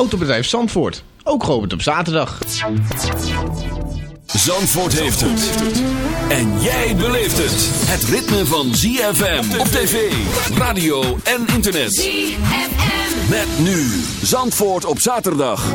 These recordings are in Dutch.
Autobedrijf Zandvoort, ook geopend op zaterdag. Zandvoort heeft het. En jij beleeft het. Het ritme van ZFM op tv, radio en internet. ZFM. Met nu Zandvoort op zaterdag.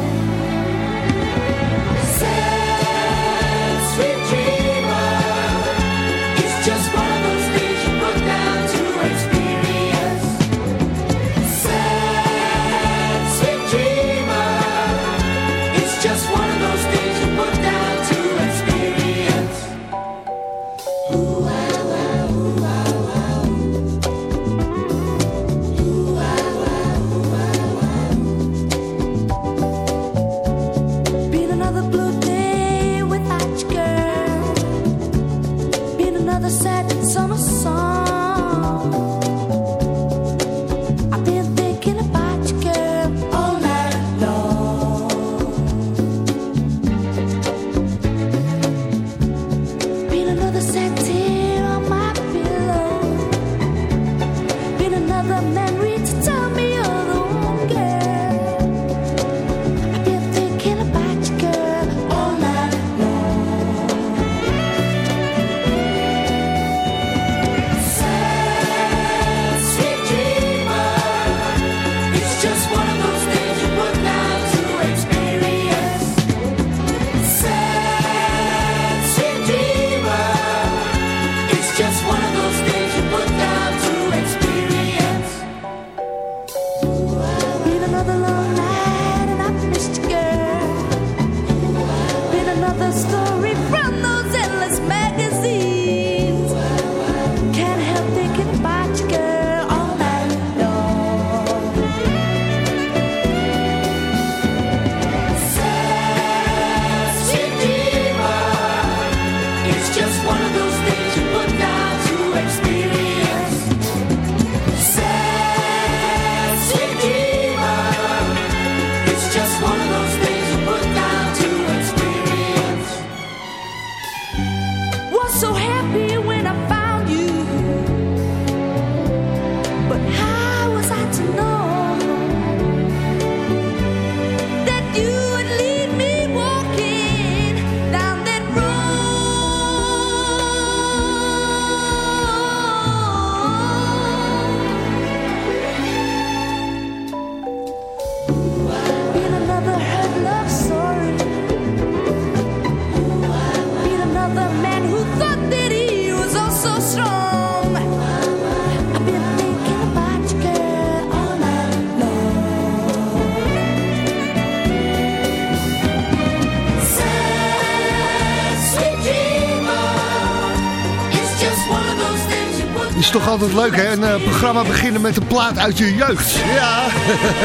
Altijd leuk, hè? Een eh, programma beginnen met een plaat uit je jeugd. Ja.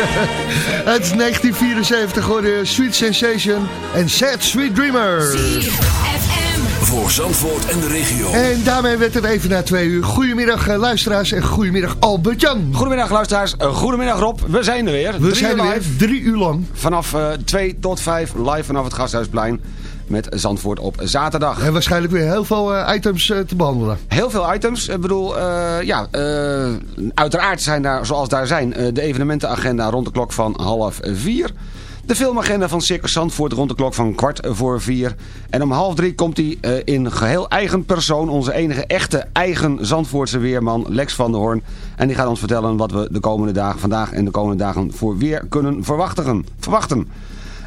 Het is 1974 geworden. Sweet Sensation en Sad Sweet Dreamer. FM. Voor Zandvoort en de regio. En daarmee werd het even na twee uur. Goedemiddag eh, luisteraars en goedemiddag Albert-Jan. Goedemiddag luisteraars, Eh, goedemiddag Rob, we zijn er weer. We Drie zijn er weer live. drie uur lang. Vanaf eh 2 tot 5 live vanaf het Gasthuisplein met Zandvoort op zaterdag. En waarschijnlijk weer heel veel eh, items eh, te behandelen. Heel veel items. Ik bedoel, eh, ja, uiteraard zijn daar, zoals daar zijn, de evenementenagenda rond de klok van half vier. De filmagenda van Circus Zandvoort rond de klok van kwart voor vier. En om half drie komt hij in geheel eigen persoon, onze enige echte eigen Zandvoortse weerman, Lex van der Hoorn. En die gaat ons vertellen wat we de komende dagen, vandaag en de komende dagen voor weer kunnen verwachten. verwachten.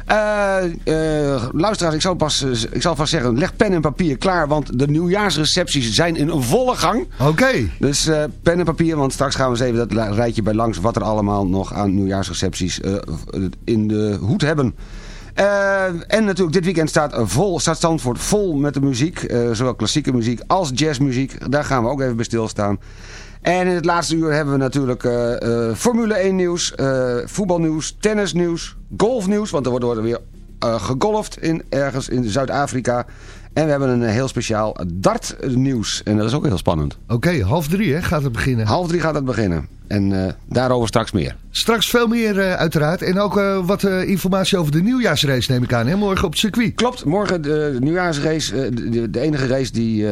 Eh, eh, luisteraars, ik zal, pas, eh, ik zal vast zeggen, leg pen en papier klaar, want de nieuwjaarsrecepties zijn in volle gang. Oké. Dus pen en papier, want straks gaan we eens even dat rijtje bij langs wat er allemaal nog aan nieuwjaarsrecepties in de hoed hebben. En natuurlijk, dit weekend staat, vol, staat Zandvoort vol met de muziek. zowel klassieke muziek als jazzmuziek. Daar gaan we ook even bij stilstaan. En in het laatste uur hebben we natuurlijk Formule 1 nieuws, voetbalnieuws, tennisnieuws, golfnieuws. Want er wordt er weer eh, gegolfd in, ergens in Zuid-Afrika. En we hebben een heel speciaal dartnieuws. En dat is ook heel spannend. Oké, half drie hè, gaat het beginnen. Half drie gaat het beginnen. En eh, daarover straks meer. Straks veel meer eh, uiteraard. En ook wat informatie over de nieuwjaarsrace neem ik aan. Hè? Morgen op het circuit. Klopt, morgen de nieuwjaarsrace, de, de enige race die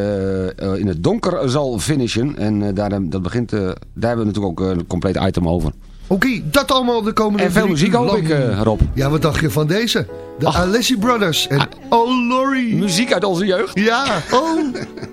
in het donker zal finishen. En daar, dat begint, daar hebben we natuurlijk ook een compleet item over. Oké, dat allemaal de komende En veel muziek hoop ik, eh, Rob. Ja, wat dacht je van deze? De Ach. Alessi Brothers en Oh Lori. Muziek uit onze jeugd. Ja, oh.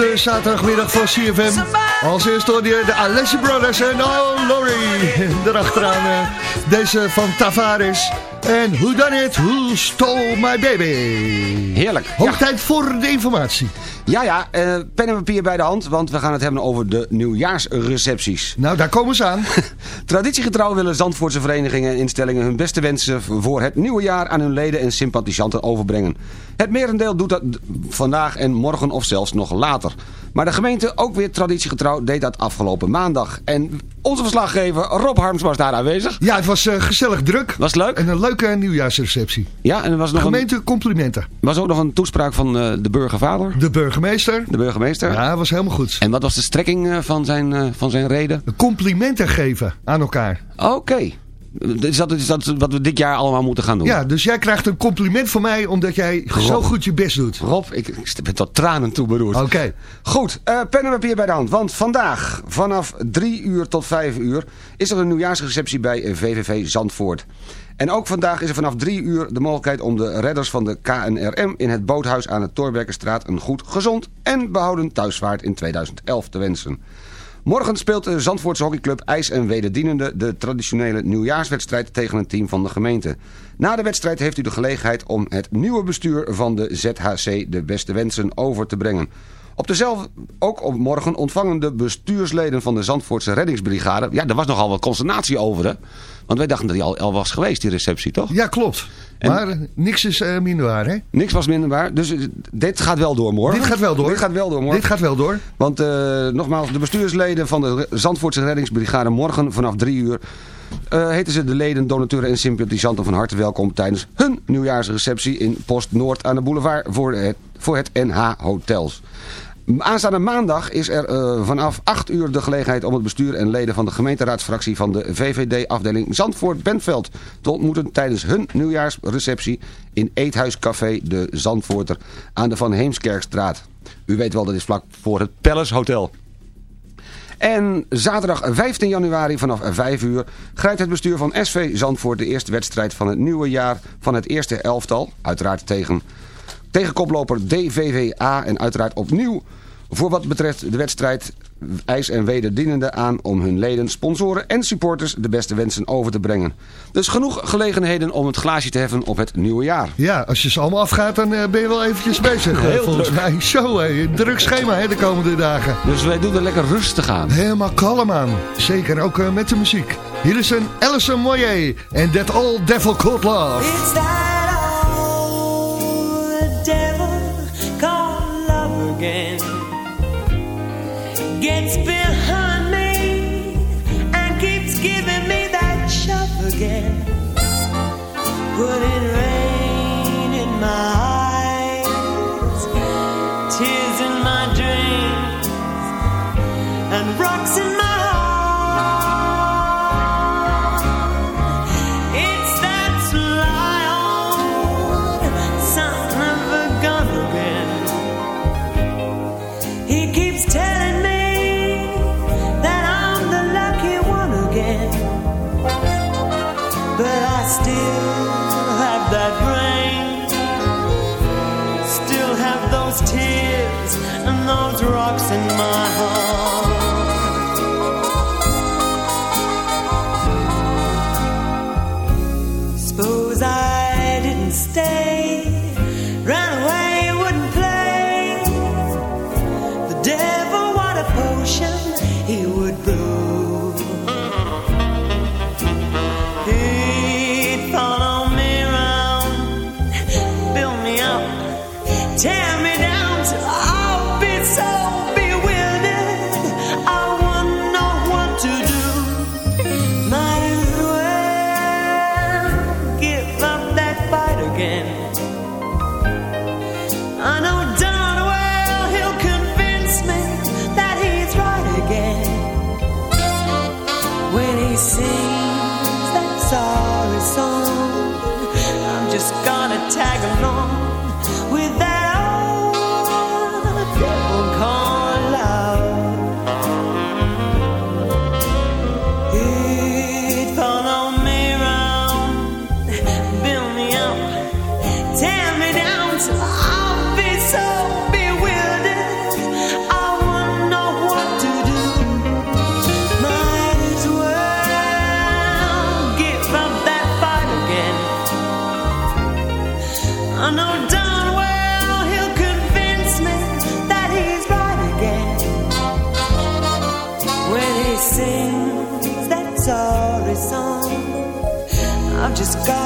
de zaterdagmiddag van CFM. Als eerste hoorde je de Alessi Brothers en Oh Laurie. Daarachteraan uh, deze van Tavares. En Who Done It, Who Stole My Baby. Heerlijk. Hoog tijd voor de informatie. Ja, ja, uh, pen en papier bij de hand, want we gaan het hebben over de nieuwjaarsrecepties. Nou, daar komen ze aan. Traditiegetrouw willen Zandvoortse verenigingen en instellingen hun beste wensen voor het nieuwe jaar aan hun leden en sympathisanten overbrengen. Het merendeel doet dat vandaag en morgen of zelfs nog later. Maar de gemeente, ook weer traditiegetrouw, deed dat afgelopen maandag. En onze verslaggever Rob Harms was daar aanwezig. Ja, het was uh, gezellig druk. Was leuk? En een leuke nieuwjaarsreceptie. Ja, en er was nog gemeente een... complimenten. was ook nog een toespraak van uh, de burgervader. De burgemeester. De burgemeester. Ja, was helemaal goed. En wat was de strekking uh, van, zijn, van zijn reden? Complimenten geven aan elkaar. Oké. Okay. Is dat, is dat wat we dit jaar allemaal moeten gaan doen? Ja, dus jij krijgt een compliment van mij omdat jij Rob. zo goed je best doet. Rob, ik, ik ben tot tranen toe beroerd. Oké. Okay. Goed, uh, pen en papier bij de hand. Want vandaag vanaf 3 uur tot 5 uur is er een nieuwjaarsreceptie bij VVV Zandvoort. En ook vandaag is er vanaf 3 uur de mogelijkheid om de redders van de KNRM in het boothuis aan de Toorbergenstraat een goed, gezond en behouden thuisvaart in 2011 te wensen. Morgen speelt de Zandvoortse hockeyclub IJs en Wederdienende de traditionele nieuwjaarswedstrijd tegen een team van de gemeente. Na de wedstrijd heeft u de gelegenheid om het nieuwe bestuur van de ZHC de beste wensen over te brengen. Op dezelfde, ook op morgen ontvangen de bestuursleden van de Zandvoortse reddingsbrigade... Ja, er was nogal wat consternatie over, hè? Want wij dachten dat hij al, al was geweest, die receptie, toch? Ja, klopt. En maar niks is uh, minder waar, hè? Niks was minder waar. Dus uh, dit gaat wel door morgen. Dit gaat wel door. Dit gaat wel door morgen. Dit gaat wel door. Want uh, nogmaals, de bestuursleden van de Zandvoortse reddingsbrigade morgen vanaf drie uur... Uh, heten ze de leden, donateuren en sympathisanten van harte welkom tijdens hun nieuwjaarsreceptie in Post Noord aan de boulevard voor het, NH Hotels. Aanstaande maandag is er uh, vanaf 8 uur de gelegenheid om het bestuur en leden van de gemeenteraadsfractie van de VVD-afdeling Zandvoort-Bentveld te ontmoeten tijdens hun nieuwjaarsreceptie in Eethuiscafé de Zandvoorter aan de Van Heemskerkstraat. U weet wel, dat is vlak voor het Palace Hotel. En zaterdag 15 januari vanaf 5 uur grijpt het bestuur van SV Zandvoort de eerste wedstrijd van het nieuwe jaar van het eerste elftal. Uiteraard tegen, tegen koploper DVVA en uiteraard opnieuw voor wat betreft de wedstrijd IJs en wederdienende aan om hun leden, sponsoren en supporters de beste wensen over te brengen. Dus genoeg gelegenheden om het glaasje te heffen op het nieuwe jaar. Ja, als je ze allemaal afgaat, dan uh, ben je wel eventjes bezig. Heel volgens druk. mij. Zo, hé, een druk schema hè, de komende dagen. Dus wij doen er lekker rustig aan. Helemaal kalm aan. Zeker ook uh, met de muziek. Hier is een Alison Moyer en That Old Devil Called Love. gets bigger. sky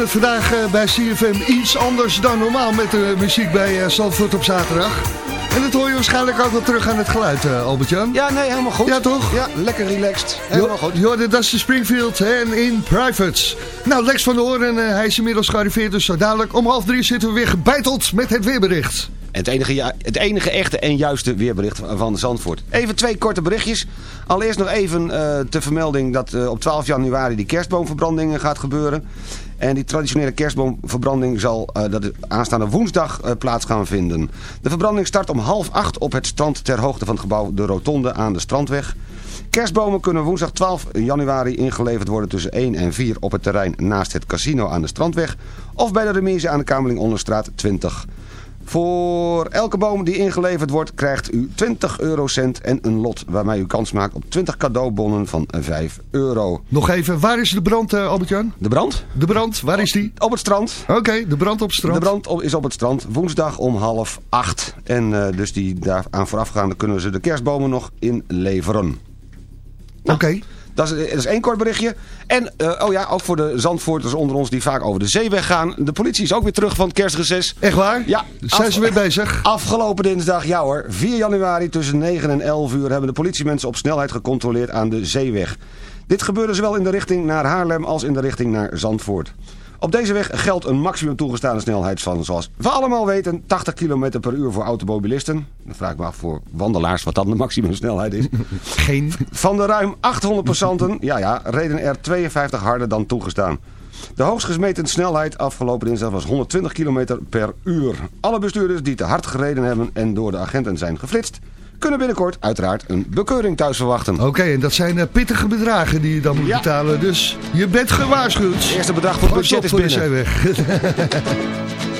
We vandaag eh, bij CFM iets anders dan normaal met de muziek bij eh, Zandvoort op zaterdag. En dat hoor je waarschijnlijk ook wel terug aan het geluid, eh, Albert-Jan. Ja, nee, helemaal goed. Ja, toch? Ja, lekker relaxed. Helemaal goed. Je hoorde Dusty Springfield en in Privates. Nou, Lex van de Hoorn, hij is inmiddels gearriveerd, dus zo dadelijk om half drie zitten we weer gebeiteld met het weerbericht. Het enige, ja- het enige echte en juiste weerbericht van Zandvoort. Even twee korte berichtjes. Allereerst nog even eh ter vermelding dat op 12 januari die kerstboomverbranding gaat gebeuren. En die traditionele kerstboomverbranding zal eh, dat aanstaande woensdag eh, plaats gaan vinden. De verbranding start om half acht op het strand ter hoogte van het gebouw De Rotonde aan de Strandweg. Kerstbomen kunnen woensdag 12 januari ingeleverd worden tussen 1 en 4 op het terrein naast het casino aan de Strandweg. Of bij de remise aan de Kamerling Onderstraat 20. Voor elke boom die ingeleverd wordt krijgt u 20 eurocent en een lot waarmee u kans maakt op 20 cadeaubonnen van 5 euro. Nog even, waar is de brand, eh, Albert-Jan? De brand? De brand, waar is die? Op het strand. Oké, de brand op het strand. De brand op- is op het strand woensdag om half acht. En eh, dus die daaraan voorafgaande kunnen ze de kerstbomen nog inleveren. Oké. Dat is, dat is één kort berichtje. En, eh, oh ja, ook voor de Zandvoorters onder ons die vaak over de zeeweg gaan. De politie is ook weer terug van het kerstreces. Echt waar? Ja. Zijn ze weer bezig? Afgelopen dinsdag, ja hoor, 4 januari tussen 9 en 11 uur... hebben de politiemensen op snelheid gecontroleerd aan de zeeweg. Dit gebeurde zowel in de richting naar Haarlem als in de richting naar Zandvoort. Op deze weg geldt een maximum toegestane snelheid van, zoals we allemaal weten, 80 km per uur voor automobilisten. Dan vraag ik me af voor wandelaars wat dan de maximumsnelheid is. Geen. Van de ruim 800 passanten, ja ja, reden er 52 harder dan toegestaan. De hoogst gemeten snelheid afgelopen dinsdag was 120 km per uur. Alle bestuurders die te hard gereden hebben en door de agenten zijn geflitst... kunnen binnenkort uiteraard een bekeuring thuis verwachten. Oké, en dat zijn eh, pittige bedragen die je dan moet Ja. betalen. Dus je bent gewaarschuwd. Het eerste bedrag voor het budget is voor de binnen. zeeweg.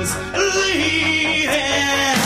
Is leading.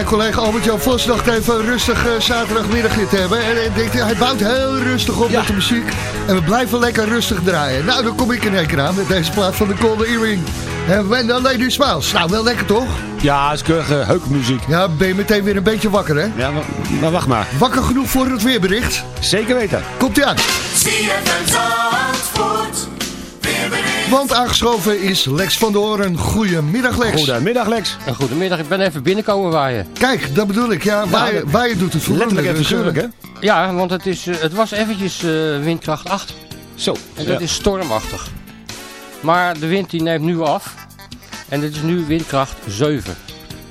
Mijn collega Albert-Jan Vos dacht even een rustig eh, zaterdagmiddagje te hebben. En hij, denkt, hij bouwt heel rustig op met de muziek. En we blijven lekker rustig draaien. Nou, dan kom ik in één keer aan met deze plaat van de Golden Earring. En When the Lady Smiles. Nou, wel lekker toch? Ja, is keurige heukmuziek. Ja, ben je meteen weer een beetje wakker, hè? Ja, maar, maar wacht maar. Wakker genoeg voor het weerbericht? Zeker weten. Komt-ie aan. Zandvoort. Want aangeschoven is Lex van der Hoorn. Goedemiddag, Lex. Goedemiddag Lex. En goedemiddag, ik ben even binnenkomen waaien. Kijk, dat bedoel ik. Ja, je doet het voor. Letterlijk en Dus, figuurlijk, hè? Ja, want het, is, eh, het was eventjes eh, windkracht 8. Zo. En dat ja. is stormachtig. Maar de wind die neemt nu af. En het is nu windkracht 7.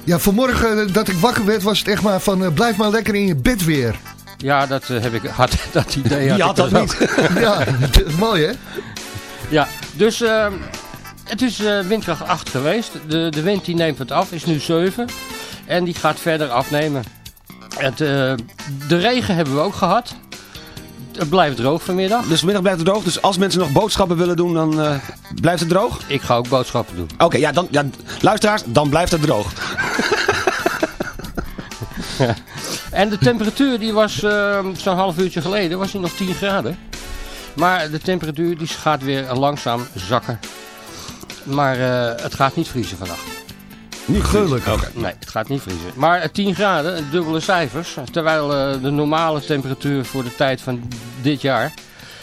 Ja, vanmorgen eh, dat ik wakker werd was het echt maar van... blijf maar lekker in je bed weer. Ja, dat heb ik had dat idee. Had ik dat ook. niet? Ja, mooi hè? Ja, dus ehm, het is eh, windkracht 8 geweest. De, de wind die neemt het af, is nu 7. En die gaat verder afnemen. Het, eh, de regen hebben we ook gehad. Het blijft droog vanmiddag. Dus vanmiddag blijft het droog. Dus als mensen nog boodschappen willen doen, dan eh, blijft het droog? Ik ga ook boodschappen doen. Oké, ja, dan, ja, luisteraars, dan blijft het droog. En de temperatuur die was ehm, zo'n half uurtje geleden was die nog 10 graden. Maar de temperatuur die gaat weer langzaam zakken. Maar eh, het gaat niet vriezen vannacht. Niet Gelukkig. Nee, het gaat niet vriezen. Maar eh, 10 graden, dubbele cijfers. Terwijl eh, de normale temperatuur voor de tijd van dit jaar,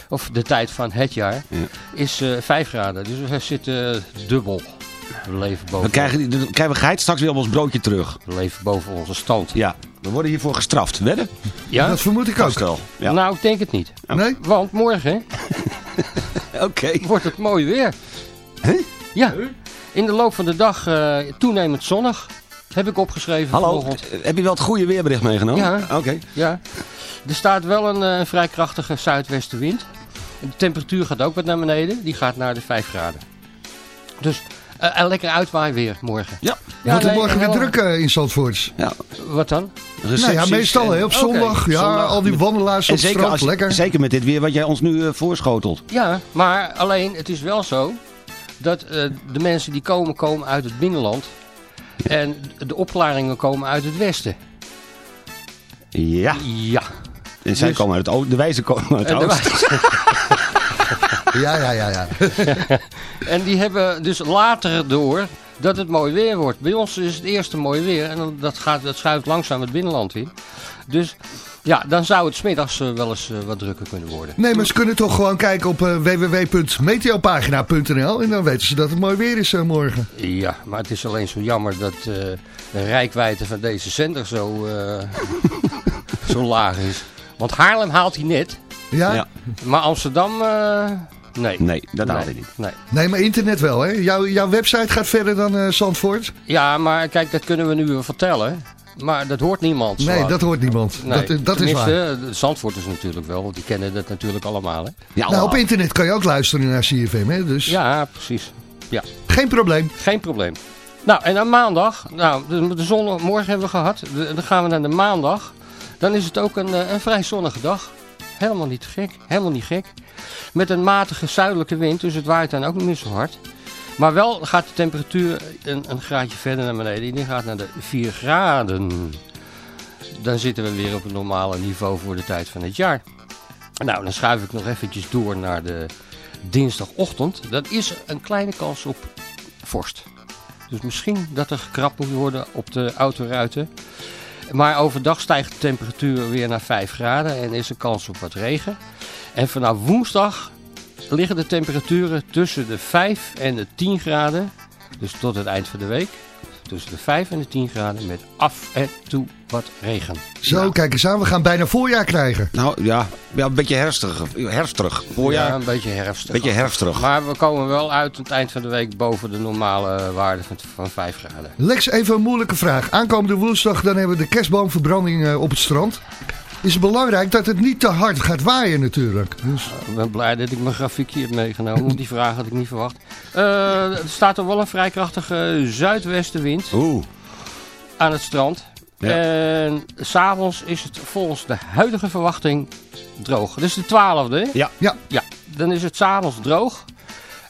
of de tijd van het jaar, Ja. is eh 5 graden. Dus we zitten dubbel. We leven boven, Dan krijgen, die- dan krijgen we geheid straks weer op ons broodje terug. we leven boven onze stand. Ja, we worden hiervoor gestraft. Wedden? Ja? Dat vermoed ik ook. Stel. Ja. Nou, ik denk het niet. Nee? Want morgen Oké. wordt het mooi weer. Ja. In de loop van de dag eh, toenemend zonnig. Heb ik opgeschreven Hallo, vanochtend. eh, heb je wel het goede weerbericht meegenomen? Ja. Oké. Ja. Er staat wel een eh, vrij krachtige zuidwestenwind. De temperatuur gaat ook wat naar beneden. Die gaat naar de 5 graden. Dus eh, een lekker uitwaai weer morgen. Ja. Ja, Wordt het morgen weer druk eh, in Zandvoort? ja. Wat dan? Recepties Nou ja, meestal en- hè, op zondag. Ja, zondag. al die wandelaars En op strand, lekker. zeker met dit weer wat jij ons nu eh, voorschotelt. Ja, maar alleen het is wel zo dat eh, de mensen die komen, komen uit het binnenland. En de opklaringen komen uit het westen. Ja. Ja. En zij Dus- komen uit het oosten. De wijzen komen uit het En, oosten. Ja, ja, ja, ja. en die hebben dus later door dat het mooi weer wordt. Bij ons is het eerste mooi weer en dat, gaat, dat schuift langzaam het binnenland in. Dus ja, dan zou het smiddags eh, wel eens eh, wat drukker kunnen worden. Nee, maar ze kunnen toch gewoon kijken op eh, www.meteopagina.nl en dan weten ze dat het mooi weer is morgen. Ja, maar het is alleen zo jammer dat de rijkwijde van deze zender zo, zo laag is. Want Haarlem haalt hij net, Ja? Ja. maar Amsterdam, eh, nee. Nee, dat haalt hij nee, niet. nee. Nee, maar internet wel hè. Jouw, jouw website gaat verder dan eh, Zandvoort? Ja, maar kijk, dat kunnen we nu wel vertellen. Maar dat hoort niemand. Nee, zwaar. dat hoort niemand. Nee, dat, dat is waar. tenminste, de Zandvoorters natuurlijk wel, want die kennen dat natuurlijk allemaal. Hè? Ja, Nou, op internet kan je ook luisteren naar CFM hè, dus Ja, precies. Ja, geen probleem. geen probleem. Nou, en aan maandag, nou, de, de zon morgen hebben we gehad. De- dan gaan we naar de maandag. Dan is het ook een, eh, een vrij zonnige dag. Helemaal niet gek, helemaal niet gek. Met een matige zuidelijke wind, dus het waait dan ook niet meer zo hard. Maar wel gaat de temperatuur een, een graadje verder naar beneden. Die gaat naar de 4 graden. Dan zitten we weer op het normale niveau voor de tijd van het jaar. Nou, dan schuif ik nog eventjes door naar de dinsdagochtend. Dat is een kleine kans op vorst. Dus misschien dat er gekrapt moet worden op de autoruiten. Maar overdag stijgt de temperatuur weer naar 5 graden en is er kans op wat regen. En vanaf woensdag liggen de temperaturen tussen de 5 en de 10 graden. Dus tot het eind van de week. Tussen de 5 en de 10 graden met af en toe wat regen. Zo, kijk eens aan. We gaan bijna voorjaar krijgen. Nou ja, ja een beetje herfstig. Herfstig. Ja, Voorjaar, een beetje herfstig. beetje herfstig. Maar we komen wel uit het eind van de week boven de normale waarde van, van 5 graden. Lex, even een moeilijke vraag. Aankomende woensdag dan hebben we de kerstboomverbranding eh, op het strand. Is het belangrijk dat het niet te hard gaat waaien natuurlijk. Dus, Ik ben blij dat ik mijn grafiekje heb meegenomen, want die vraag had ik niet verwacht. Eh, er staat er wel een vrij krachtige zuidwestenwind Oeh. aan het strand. Ja. En s'avonds is het volgens de huidige verwachting droog. Dus de 12e, hè? Ja. ja, Ja, dan is het s'avonds droog.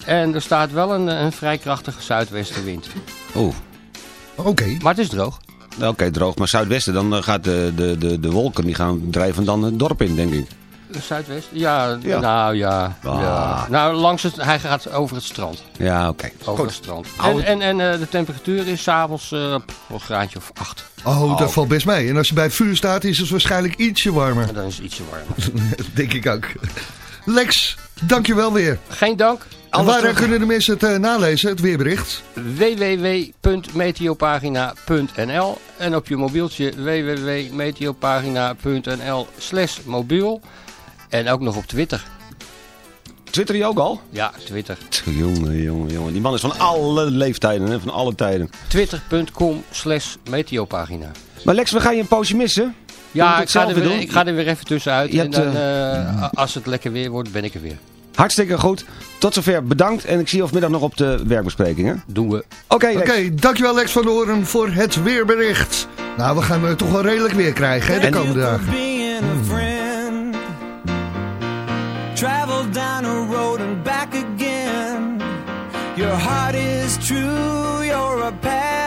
En er staat wel een, een vrij krachtige zuidwestenwind. Oeh. oké. Maar het is droog. Oké, droog. Maar zuidwesten, dan eh, gaat de, de, de, de wolken die gaan drijven dan het dorp in, denk ik. Zuidwest? Ja, Ja. nou ja. Ah. ja. Nou, langs het, hij gaat over het strand. Ja, oké. Over het strand. En, en, en eh, de temperatuur is s'avonds eh pff, een graadje of 8. Oh, dat valt best mee. En als je bij het vuur staat, is het waarschijnlijk ietsje warmer. Dan is het ietsje warmer. Denk ik ook. Lex, dankjewel weer. Geen dank waar terug... kunnen de mensen het eh, nalezen, het weerbericht? www.meteopagina.nl en op je mobieltje www.meteopagina.nl slash mobiel. En ook nog op Twitter. Twitter je ook al? Ja, Twitter. Jongen, jongen, jongen. Die man is van alle leeftijden, hè? van alle tijden. Twitter.com slash meteopagina. Maar Lex, we gaan je een poosje missen. Ja, ik ga, er weer, ik ga er weer even tussenuit. En dan, eh, eh, als het lekker weer wordt, ben ik er weer. Hartstikke goed. Tot zover bedankt en ik zie je vanmiddag nog op de werkbesprekingen. Doen we. Oké, okay, Oké, dankjewel Lex van Horen voor het weerbericht. Nou, we gaan het toch wel redelijk weer krijgen hè, de komende dagen. Down a road and back again. Your heart is true, you're a.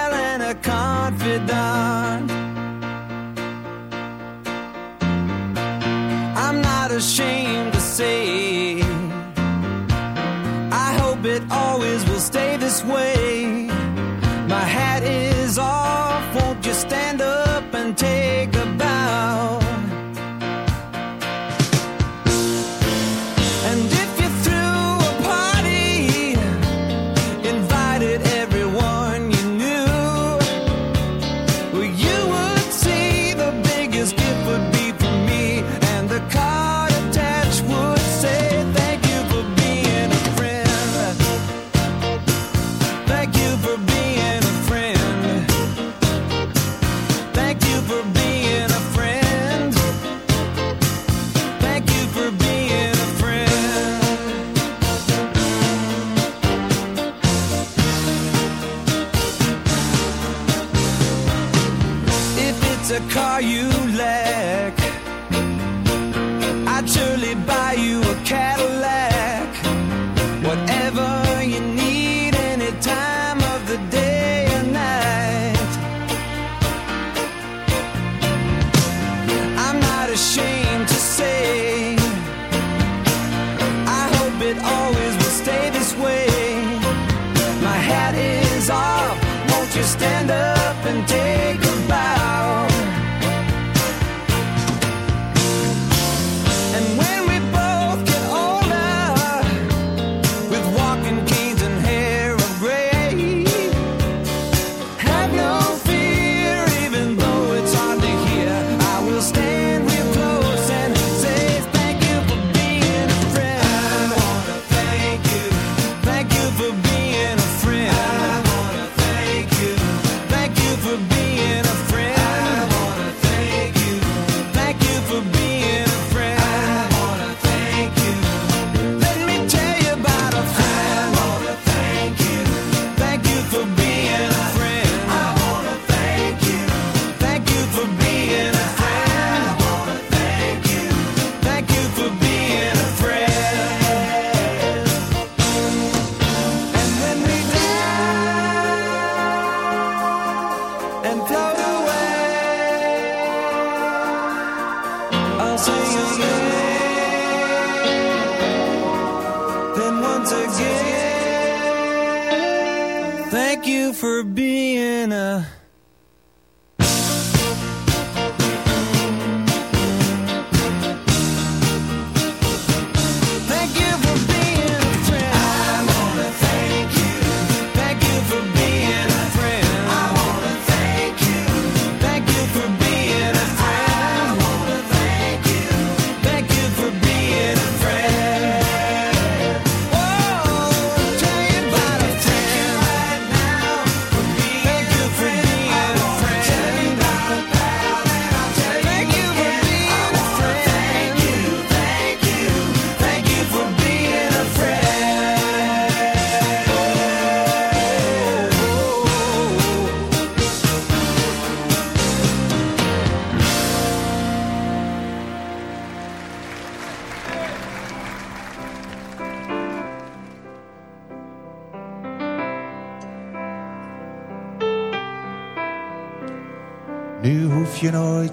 way.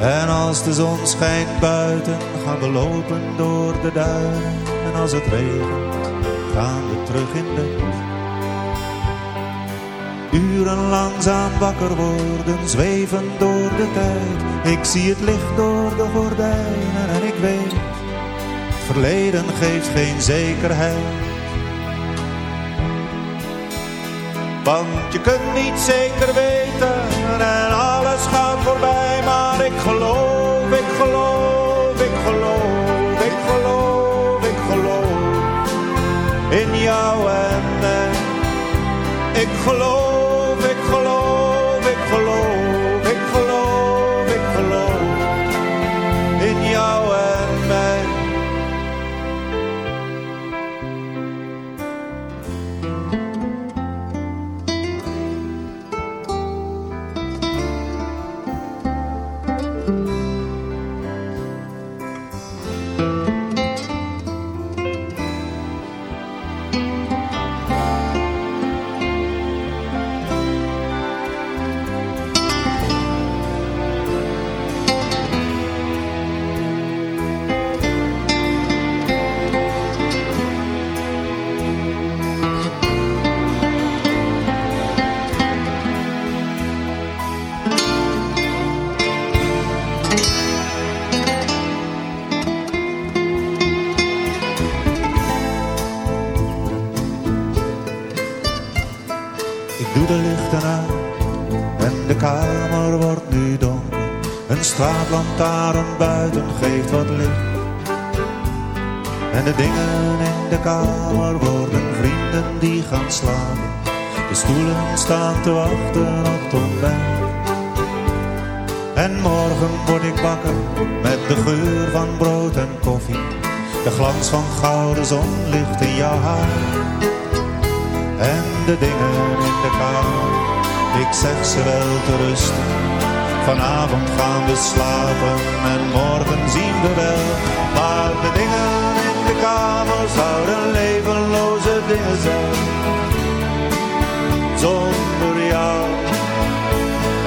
En als de zon schijnt buiten, gaan we lopen door de duinen. En als het regent, gaan we terug in bed. Uren langzaam wakker worden, zweven door de tijd. Ik zie het licht door de gordijnen en ik weet, het verleden geeft geen zekerheid. Want je kunt niet zeker weten en alles gaat voorbij. Maar ik geloof, ik geloof, ik geloof, ik geloof, ik geloof in jou en mij. Ik geloof, buiten geeft wat licht. En de dingen in de kamer worden vrienden die gaan slapen. De stoelen staan te wachten op het ontbijt. En morgen word ik wakker met de geur van brood en koffie. De glans van gouden zonlicht in jouw haar. En de dingen in de kamer, ik zeg ze wel te rusten. Vanavond gaan we slapen en morgen zien we wel. Maar de dingen in de kamer zouden levenloze dingen zijn. Zonder jou.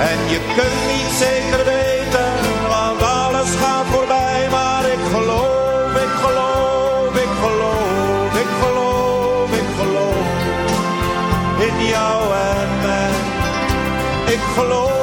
En je kunt niet zeker weten, want alles gaat voorbij. Maar ik geloof, ik geloof, ik geloof, ik geloof, ik geloof in jou en mij. Ik geloof,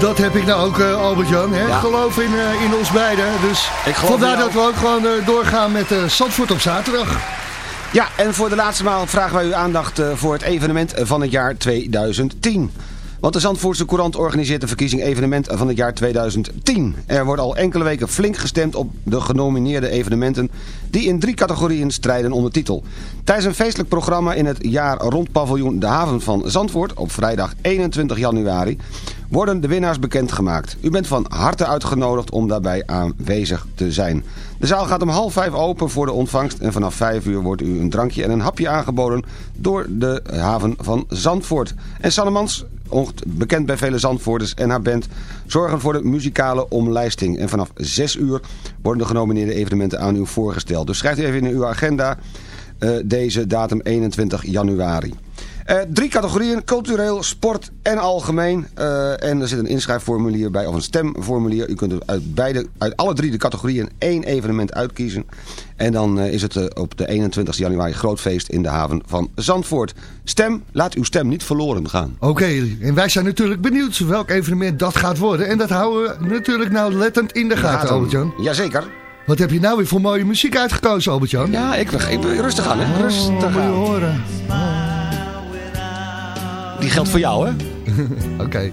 Dat heb ik nou ook, eh, Albert-Jan. Ja. Geloof in, eh, in ons beiden. Dus vandaar dat we ook gewoon eh, doorgaan met Zandvoort op zaterdag. Ja, en voor de laatste maal vragen wij uw aandacht voor het evenement van het jaar 2010. Want de Zandvoortse Courant organiseert de verkiezing evenement van het jaar 2010. Er wordt al enkele weken flink gestemd op de genomineerde evenementen... die in drie categorieën strijden onder titel. Tijdens een feestelijk programma in het jaar rond paviljoen De Haven van Zandvoort... op vrijdag 21 januari worden de winnaars bekendgemaakt. U bent van harte uitgenodigd om daarbij aanwezig te zijn. De zaal gaat om half vijf open voor de ontvangst... en vanaf vijf uur wordt u een drankje en een hapje aangeboden... door de haven van Zandvoort. En Sannemans, bekend bij vele Zandvoorters en haar band... zorgen voor de muzikale omlijsting. En vanaf zes uur worden de genomineerde evenementen aan u voorgesteld. Dus schrijft u even in uw agenda eh, deze datum 21 januari. Eh, drie categorieën, cultureel, sport en algemeen. Eh, en er zit een inschrijfformulier bij, of een stemformulier. U kunt uit, beide, uit alle drie de categorieën één evenement uitkiezen. En dan eh, is het op de 21 januari groot feest in de haven van Zandvoort. Stem, laat uw stem niet verloren gaan. Oké, en wij zijn natuurlijk benieuwd welk evenement dat gaat worden. En dat houden we natuurlijk nou lettend in de gaten, Albert-Jan. Jazeker. Wat heb je nou weer voor mooie muziek uitgekozen, Albert-Jan? Ja, ik, ik, rustig aan, hè. Rustig Oh, aan. horen. Die geldt voor jou, hè? Oké.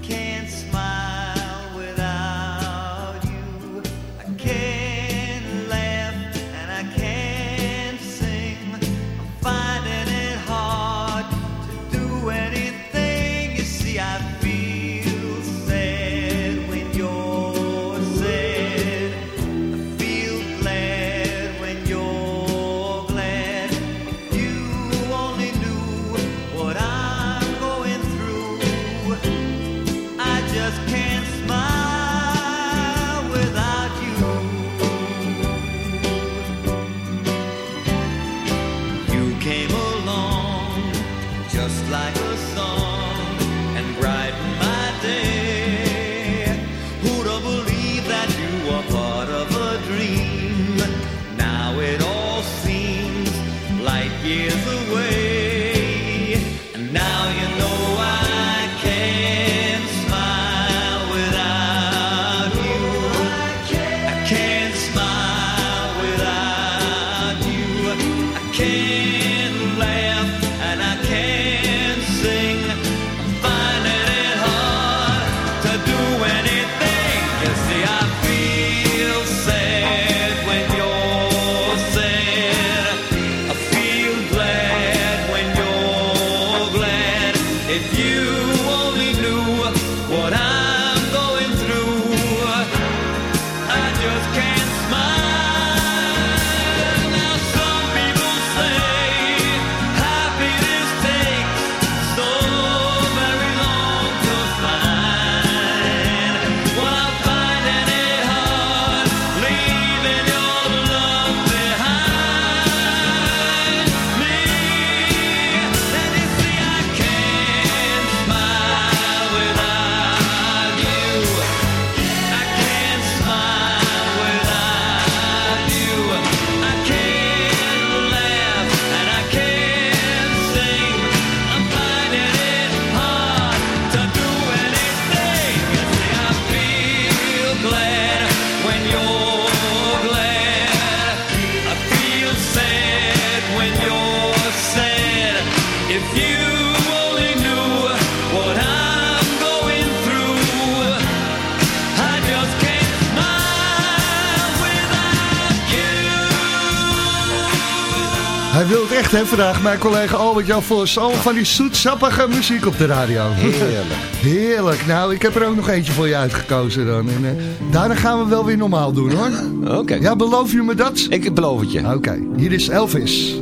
Hè, vandaag. Mijn collega Albert-Jan Vos. Al van die zoetsappige muziek op de radio. Heerlijk. Heerlijk. Nou, ik heb er ook nog eentje voor je uitgekozen dan. En, eh, daarna gaan we wel weer normaal doen, hoor. Oké. Ja, beloof je me dat? Ik beloof het je. Oké, hier is Elvis.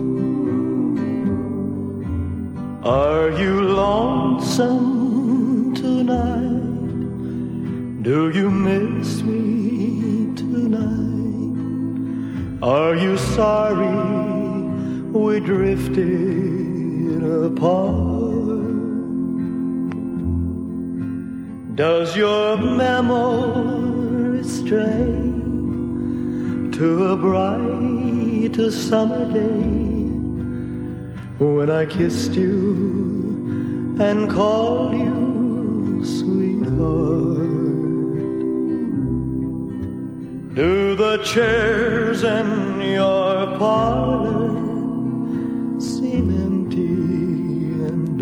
Are you lonesome tonight? Do you miss me tonight? Are you sorry we drifted apart? Does your memory stray to a bright summer day? when I kissed you and called you sweetheart. Do the chairs in your parlor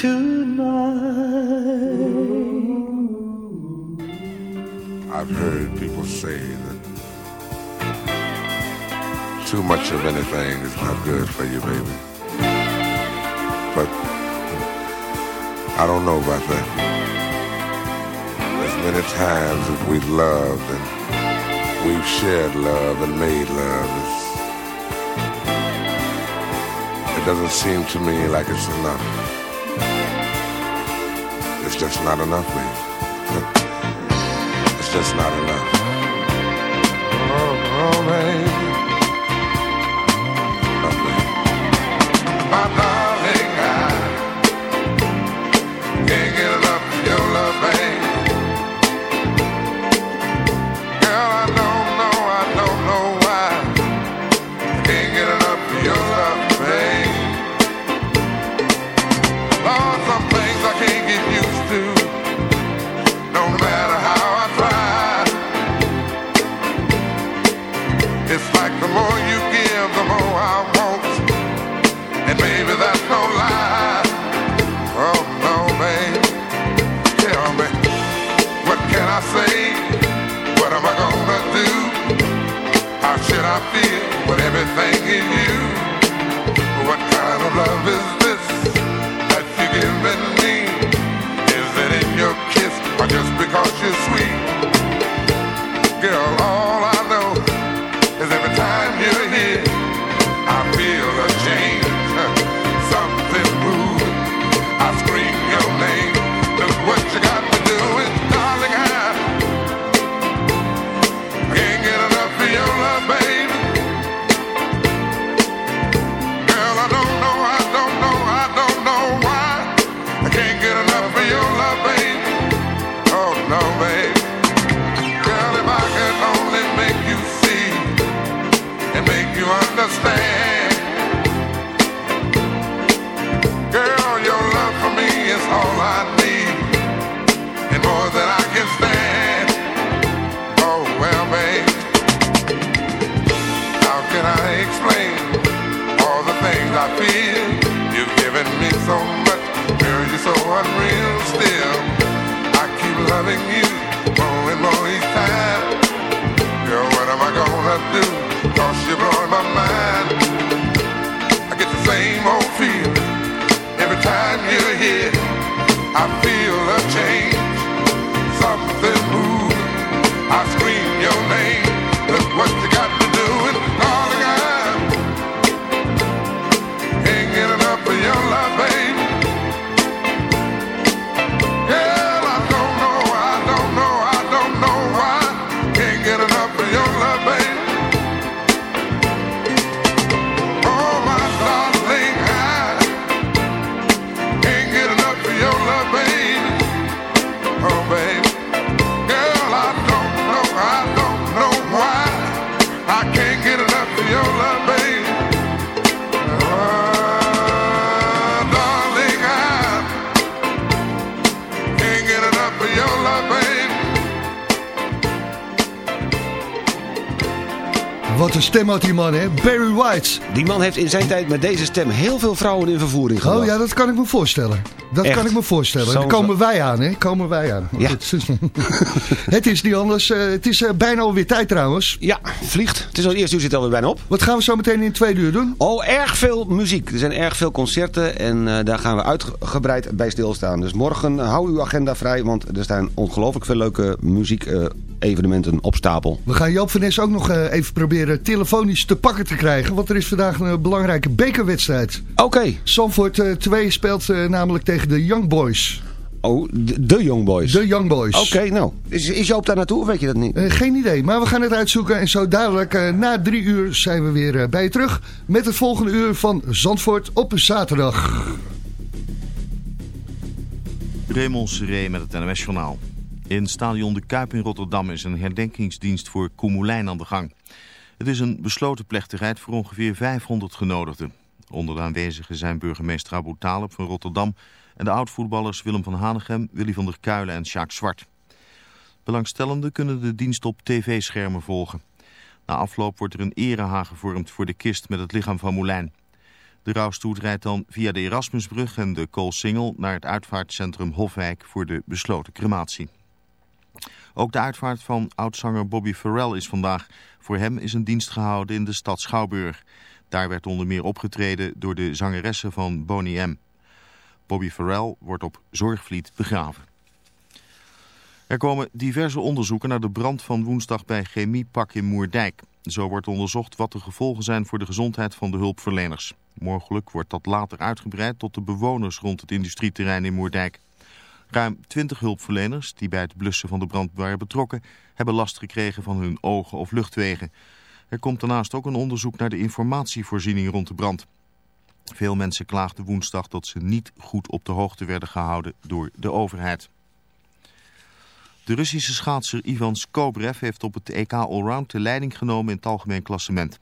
tonight? I've heard people say that too much of anything is not good for you, baby. But I don't know about that. As many times as we've loved and we've shared love and made love, it doesn't seem to me like it's enough. It's just not enough, baby. It's just not enough. Een stem had die man, hè? White. Die man heeft in zijn tijd met deze stem heel veel vrouwen in vervoering gebracht. Oh ja, dat kan ik me voorstellen. Dat Echt? kan ik me voorstellen. Daar komen wij aan, hè? Komen wij aan. Ja. Het is niet anders. Eh, het is eh, bijna alweer tijd trouwens. Ja, vliegt. Het is al het eerste uur zit alweer bijna op. Wat gaan we zo meteen in het tweede uur doen? Oh, erg veel muziek. Er zijn erg veel concerten en eh, daar gaan we uitgebreid bij stilstaan. Dus morgen hou uw agenda vrij, want er staan ongelooflijk veel leuke muziek-evenementen op stapel. We gaan Joop van Nes ook nog even proberen telefonisch te pakken te krijgen. Want er is vandaag een belangrijke bekerwedstrijd. Oké. Zandvoort 2 speelt eh, namelijk tegen de Young Boys. Oh, de, Young Boys. De Young Boys. Oké, nou. Is, is Joop daar naartoe of weet je dat niet? Eh, geen idee, maar we gaan het uitzoeken. En zo dadelijk eh, na drie uur zijn we weer eh, bij je terug. Met het volgende uur van Zandvoort op zaterdag. Raymond Seré met het NOS-journaal. In stadion De Kuip in Rotterdam is een herdenkingsdienst voor Koemelijn aan de gang. Het is een besloten plechtigheid voor ongeveer 500 genodigden. Onder de aanwezigen zijn burgemeester Abu Talib van Rotterdam... en de oud-voetballers Willem van Hanegem, Willy van der Kuilen en Sjaak Zwart. Belangstellenden kunnen de dienst op tv-schermen volgen. Na afloop wordt er een erehaag gevormd voor de kist met het lichaam van Moulijn. De rouwstoet rijdt dan via de Erasmusbrug en de Koolsingel naar het uitvaartcentrum Hofwijk voor de besloten crematie. Ook de uitvaart van oudzanger Bobby Farrell is vandaag. Voor hem is een dienst gehouden in de stad Schouwburg. Daar werd onder meer opgetreden door de zangeressen van Boney M. Bobby Farrell wordt op Zorgvliet begraven. Er komen diverse onderzoeken naar de brand van woensdag bij Chemiepak in Moerdijk. Zo wordt onderzocht wat de gevolgen zijn voor de gezondheid van de hulpverleners. Mogelijk wordt dat later uitgebreid tot de bewoners rond het industrieterrein in Moerdijk. Ruim 20 hulpverleners die bij het blussen van de brand waren betrokken... hebben last gekregen van hun ogen of luchtwegen. Er komt daarnaast ook een onderzoek naar de informatievoorziening rond de brand. Veel mensen klaagden woensdag dat ze niet goed op de hoogte werden gehouden door de overheid. De Russische schaatser Ivan Skobrev heeft op het EK Allround de leiding genomen in het algemeen klassement.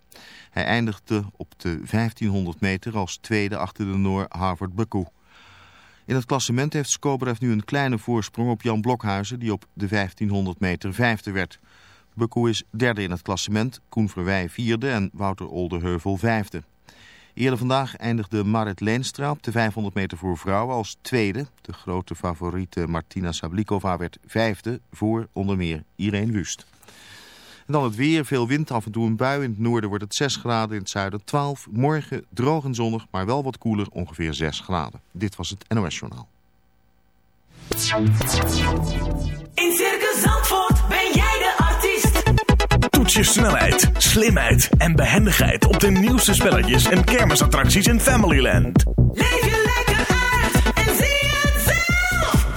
Hij eindigde op de 1500 meter als tweede achter de Noor Harvard Baku. In het klassement heeft Skobrev nu een kleine voorsprong op Jan Blokhuizen die op de 1500 meter vijfde werd. Baku is derde in het klassement, Koen Verwij vierde en Wouter Oldeheuvel vijfde. Eerder vandaag eindigde Marit Leenstra op de 500 meter voor vrouwen als tweede. De grote favoriete Martina Sablikova werd vijfde voor onder meer Irene Wust. En dan het weer, veel wind, af en toe een bui. In het noorden wordt het 6 graden, in het zuiden 12. Morgen droog en zonnig, maar wel wat koeler, ongeveer 6 graden. Dit was het NOS Journaal. In Circus Zandvoort ben jij de artiest. Toets je snelheid, slimheid en behendigheid op de nieuwste spelletjes en kermisattracties in Familyland. Leef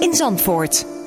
in Zandvoort.